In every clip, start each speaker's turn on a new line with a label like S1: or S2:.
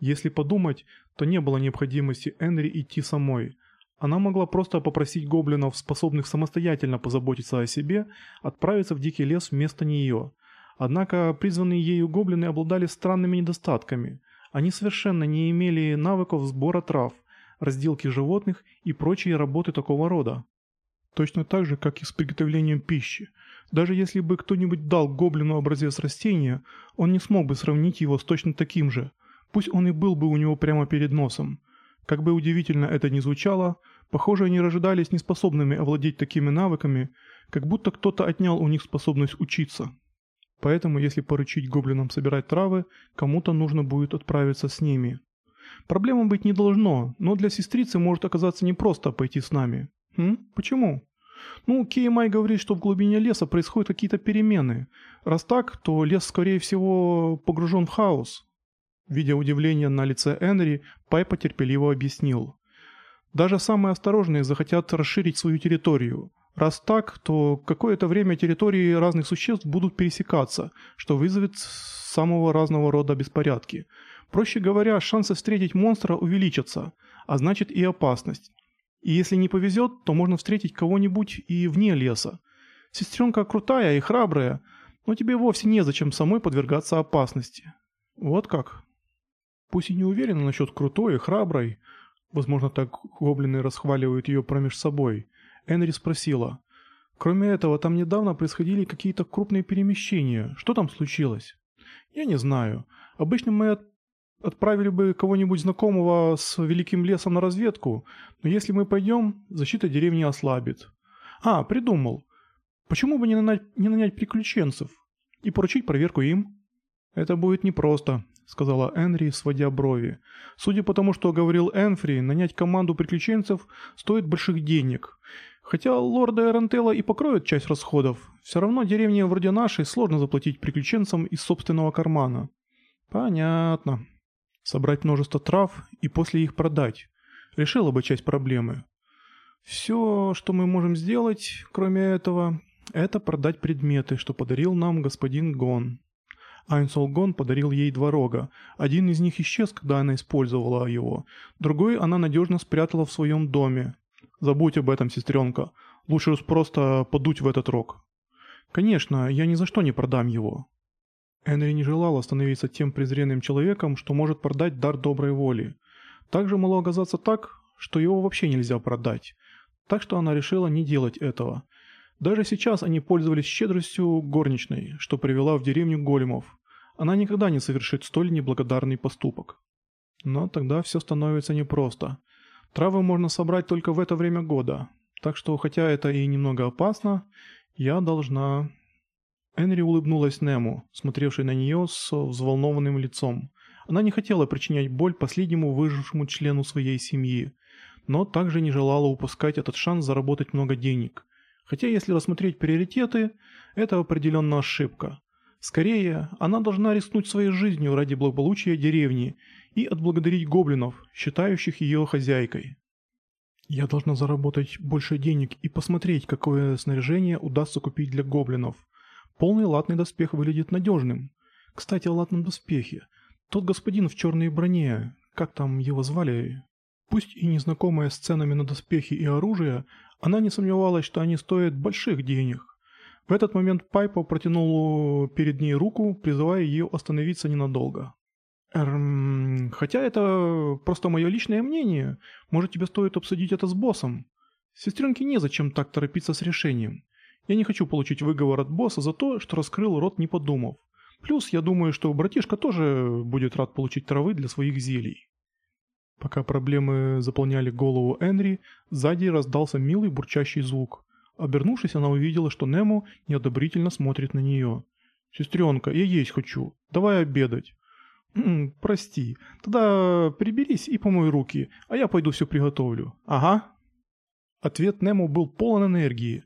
S1: Если подумать, то не было необходимости Энри идти самой. Она могла просто попросить гоблинов, способных самостоятельно позаботиться о себе, отправиться в дикий лес вместо нее. Однако призванные ею гоблины обладали странными недостатками. Они совершенно не имели навыков сбора трав, разделки животных и прочие работы такого рода. Точно так же, как и с приготовлением пищи. Даже если бы кто-нибудь дал гоблину образец растения, он не смог бы сравнить его с точно таким же, пусть он и был бы у него прямо перед носом. Как бы удивительно это ни звучало, похоже, они рождались неспособными овладеть такими навыками, как будто кто-то отнял у них способность учиться. Поэтому, если поручить гоблинам собирать травы, кому-то нужно будет отправиться с ними. Проблемы быть не должно, но для сестрицы может оказаться непросто пойти с нами. Хм? Почему? Ну, Кеймай говорит, что в глубине леса происходят какие-то перемены. Раз так, то лес, скорее всего, погружен в хаос. Видя удивление на лице Энри, Пайпа терпеливо объяснил. Даже самые осторожные захотят расширить свою территорию. Раз так, то какое-то время территории разных существ будут пересекаться, что вызовет самого разного рода беспорядки. Проще говоря, шансы встретить монстра увеличатся, а значит и опасность. И если не повезет, то можно встретить кого-нибудь и вне леса. Сестренка крутая и храбрая, но тебе вовсе незачем самой подвергаться опасности. Вот как. Пусть и не уверена насчет крутой и храброй, возможно так гоблины расхваливают ее промеж собой, Энри спросила. Кроме этого, там недавно происходили какие-то крупные перемещения. Что там случилось? Я не знаю. Обычно мы от отправили бы кого-нибудь знакомого с Великим Лесом на разведку, но если мы пойдем, защита деревни ослабит. А, придумал. Почему бы не нанять, не нанять приключенцев и поручить проверку им? Это будет непросто, сказала Энри, сводя брови. Судя по тому, что говорил Энфри, нанять команду приключенцев стоит больших денег. Хотя лорда Эрентела и покроют часть расходов, все равно деревне вроде нашей сложно заплатить приключенцам из собственного кармана. Понятно. Собрать множество трав и после их продать. Решила бы часть проблемы. Все, что мы можем сделать, кроме этого, это продать предметы, что подарил нам господин Гон. Айнсол Гон подарил ей два рога. Один из них исчез, когда она использовала его. Другой она надежно спрятала в своем доме. Забудь об этом, сестренка. Лучше уж просто подуть в этот рог. Конечно, я ни за что не продам его. Энри не желал становиться тем презренным человеком, что может продать дар доброй воли. Также могло оказаться так, что его вообще нельзя продать. Так что она решила не делать этого. Даже сейчас они пользовались щедростью горничной, что привела в деревню големов. Она никогда не совершит столь неблагодарный поступок. Но тогда все становится непросто. Травы можно собрать только в это время года. Так что, хотя это и немного опасно, я должна Энри улыбнулась Нему, смотревшей на нее с взволнованным лицом. Она не хотела причинять боль последнему выжившему члену своей семьи, но также не желала упускать этот шанс заработать много денег. Хотя если рассмотреть приоритеты, это определенно ошибка. Скорее, она должна рискнуть своей жизнью ради благополучия деревни и отблагодарить гоблинов, считающих ее хозяйкой. Я должна заработать больше денег и посмотреть, какое снаряжение удастся купить для гоблинов. Полный латный доспех выглядит надежным. Кстати, о латном доспехе. Тот господин в черной броне, как там его звали? Пусть и незнакомая с ценами на доспехи и оружие, она не сомневалась, что они стоят больших денег. В этот момент Пайпо протянул перед ней руку, призывая ее остановиться ненадолго. «Эм, хотя это просто мое личное мнение. Может, тебе стоит обсудить это с боссом? Сестренке незачем так торопиться с решением. Я не хочу получить выговор от босса за то, что раскрыл рот не подумав. Плюс я думаю, что братишка тоже будет рад получить травы для своих зелий. Пока проблемы заполняли голову Энри, сзади раздался милый бурчащий звук. Обернувшись, она увидела, что Нему неодобрительно смотрит на нее. «Сестренка, я есть хочу. Давай обедать». «М -м, «Прости. Тогда приберись и помой руки, а я пойду все приготовлю». «Ага». Ответ Нему был полон энергии.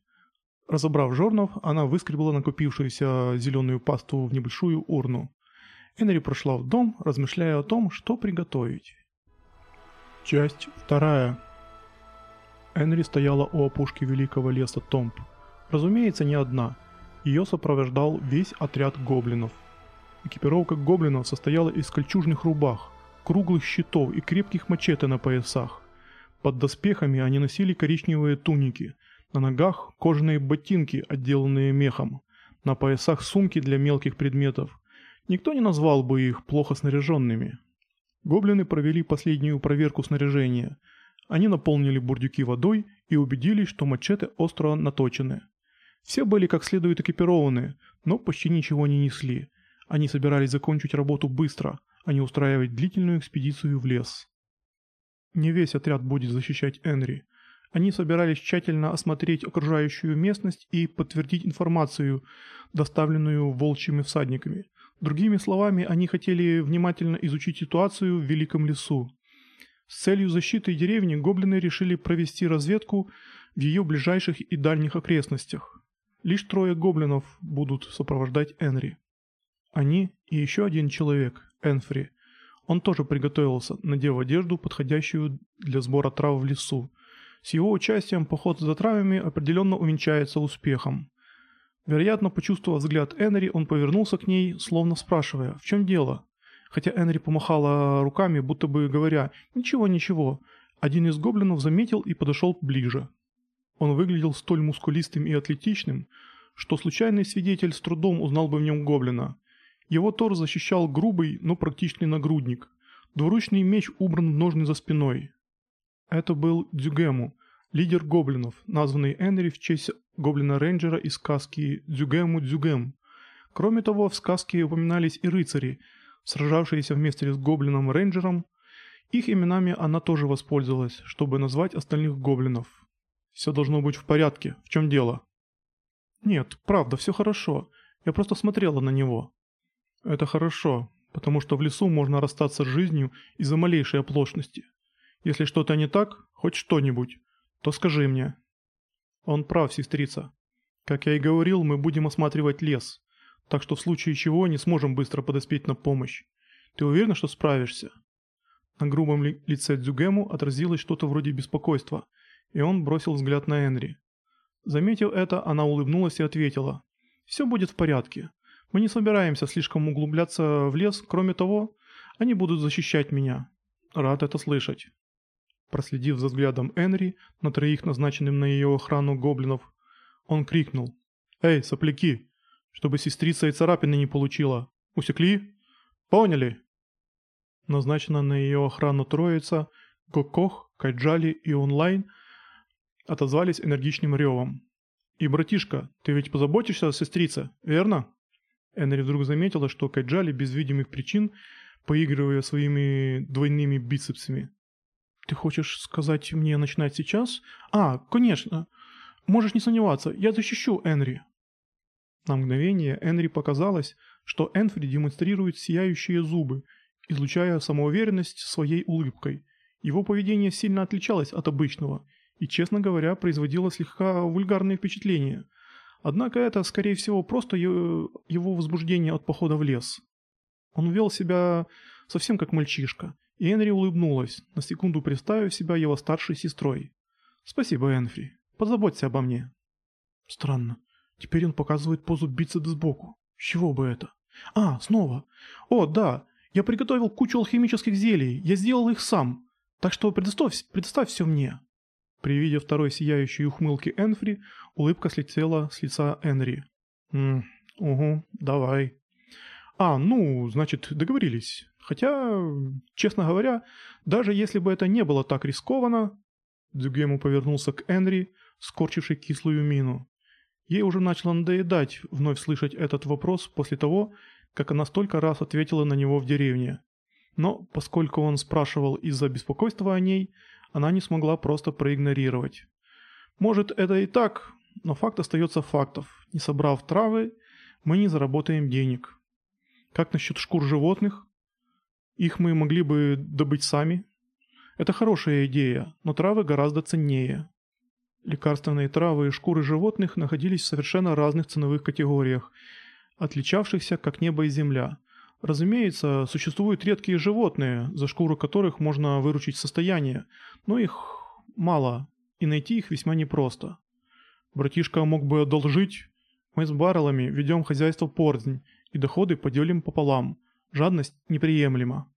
S1: Разобрав жорнов, она выскребла накопившуюся зеленую пасту в небольшую урну. Энри прошла в дом, размышляя о том, что приготовить. Часть вторая. Энри стояла у опушки великого леса Томп. Разумеется, не одна. Ее сопровождал весь отряд гоблинов. Экипировка гоблинов состояла из кольчужных рубах, круглых щитов и крепких мачете на поясах. Под доспехами они носили коричневые туники, на ногах кожаные ботинки, отделанные мехом, на поясах сумки для мелких предметов. Никто не назвал бы их плохо снаряженными. Гоблины провели последнюю проверку снаряжения. Они наполнили бурдюки водой и убедились, что мачете остро наточены. Все были как следует экипированы, но почти ничего не несли. Они собирались закончить работу быстро, а не устраивать длительную экспедицию в лес. Не весь отряд будет защищать Энри. Они собирались тщательно осмотреть окружающую местность и подтвердить информацию, доставленную волчьими всадниками. Другими словами, они хотели внимательно изучить ситуацию в Великом лесу. С целью защиты деревни гоблины решили провести разведку в ее ближайших и дальних окрестностях. Лишь трое гоблинов будут сопровождать Энри. Они и еще один человек, Энфри, он тоже приготовился, надев одежду, подходящую для сбора трав в лесу. С его участием поход за травами определенно увенчается успехом. Вероятно, почувствовав взгляд Энри, он повернулся к ней, словно спрашивая, в чем дело? Хотя Энри помахала руками, будто бы говоря «Ничего, ничего», один из гоблинов заметил и подошел ближе. Он выглядел столь мускулистым и атлетичным, что случайный свидетель с трудом узнал бы в нем гоблина. Его тор защищал грубый, но практичный нагрудник. Двуручный меч убран в ножны за спиной. Это был Дзюгему, лидер гоблинов, названный Энри в честь гоблина-рейнджера из сказки Дзюгему Дзюгем. Кроме того, в сказке упоминались и рыцари, сражавшиеся вместе с гоблином-рейнджером. Их именами она тоже воспользовалась, чтобы назвать остальных гоблинов. Все должно быть в порядке. В чем дело? Нет, правда, все хорошо. Я просто смотрела на него. Это хорошо, потому что в лесу можно расстаться с жизнью из-за малейшей оплошности. Если что-то не так, хоть что-нибудь, то скажи мне. Он прав, сестрица. Как я и говорил, мы будем осматривать лес, так что в случае чего не сможем быстро подоспеть на помощь. Ты уверена, что справишься? На грубом ли лице Дзюгему отразилось что-то вроде беспокойства, и он бросил взгляд на Энри. Заметив это, она улыбнулась и ответила. «Все будет в порядке. Мы не собираемся слишком углубляться в лес, кроме того, они будут защищать меня. Рад это слышать. Проследив за взглядом Энри на троих назначенным на ее охрану гоблинов, он крикнул. «Эй, сопляки! Чтобы сестрица и царапины не получила. Усекли? Поняли?» Назначена на ее охрану троица, Гокох, Кайджали и Онлайн отозвались энергичным ревом. «И, братишка, ты ведь позаботишься о сестрице, верно?» Энри вдруг заметила, что Кайджали без видимых причин, поигрывая своими двойными бицепсами. «Ты хочешь сказать мне начинать сейчас?» «А, конечно. Можешь не сомневаться, я защищу Энри». На мгновение Энри показалось, что Энфри демонстрирует сияющие зубы, излучая самоуверенность своей улыбкой. Его поведение сильно отличалось от обычного и, честно говоря, производило слегка вульгарное впечатление – Однако это, скорее всего, просто его возбуждение от похода в лес. Он вел себя совсем как мальчишка, Энри улыбнулась, на секунду представив себя его старшей сестрой. «Спасибо, Энфри. Позаботься обо мне». Странно. Теперь он показывает позу бицепс сбоку. С чего бы это? А, снова. О, да. Я приготовил кучу алхимических зелий. Я сделал их сам. Так что предоставь, предоставь все мне. При виде второй сияющей ухмылки Энфри, улыбка слетела с лица Энри. «М, угу, давай». «А, ну, значит, договорились. Хотя, честно говоря, даже если бы это не было так рискованно...» Дзюгему повернулся к Энри, скорчивший кислую мину. Ей уже начало надоедать вновь слышать этот вопрос после того, как она столько раз ответила на него в деревне. Но поскольку он спрашивал из-за беспокойства о ней, она не смогла просто проигнорировать. Может, это и так, но факт остается фактов. Не собрав травы, мы не заработаем денег. Как насчет шкур животных? Их мы могли бы добыть сами. Это хорошая идея, но травы гораздо ценнее. Лекарственные травы и шкуры животных находились в совершенно разных ценовых категориях, отличавшихся как небо и земля. Разумеется, существуют редкие животные, за шкуру которых можно выручить состояние, но их мало, и найти их весьма непросто. Братишка мог бы одолжить. Мы с баррелами ведем хозяйство порзнь, и доходы поделим пополам. Жадность неприемлема.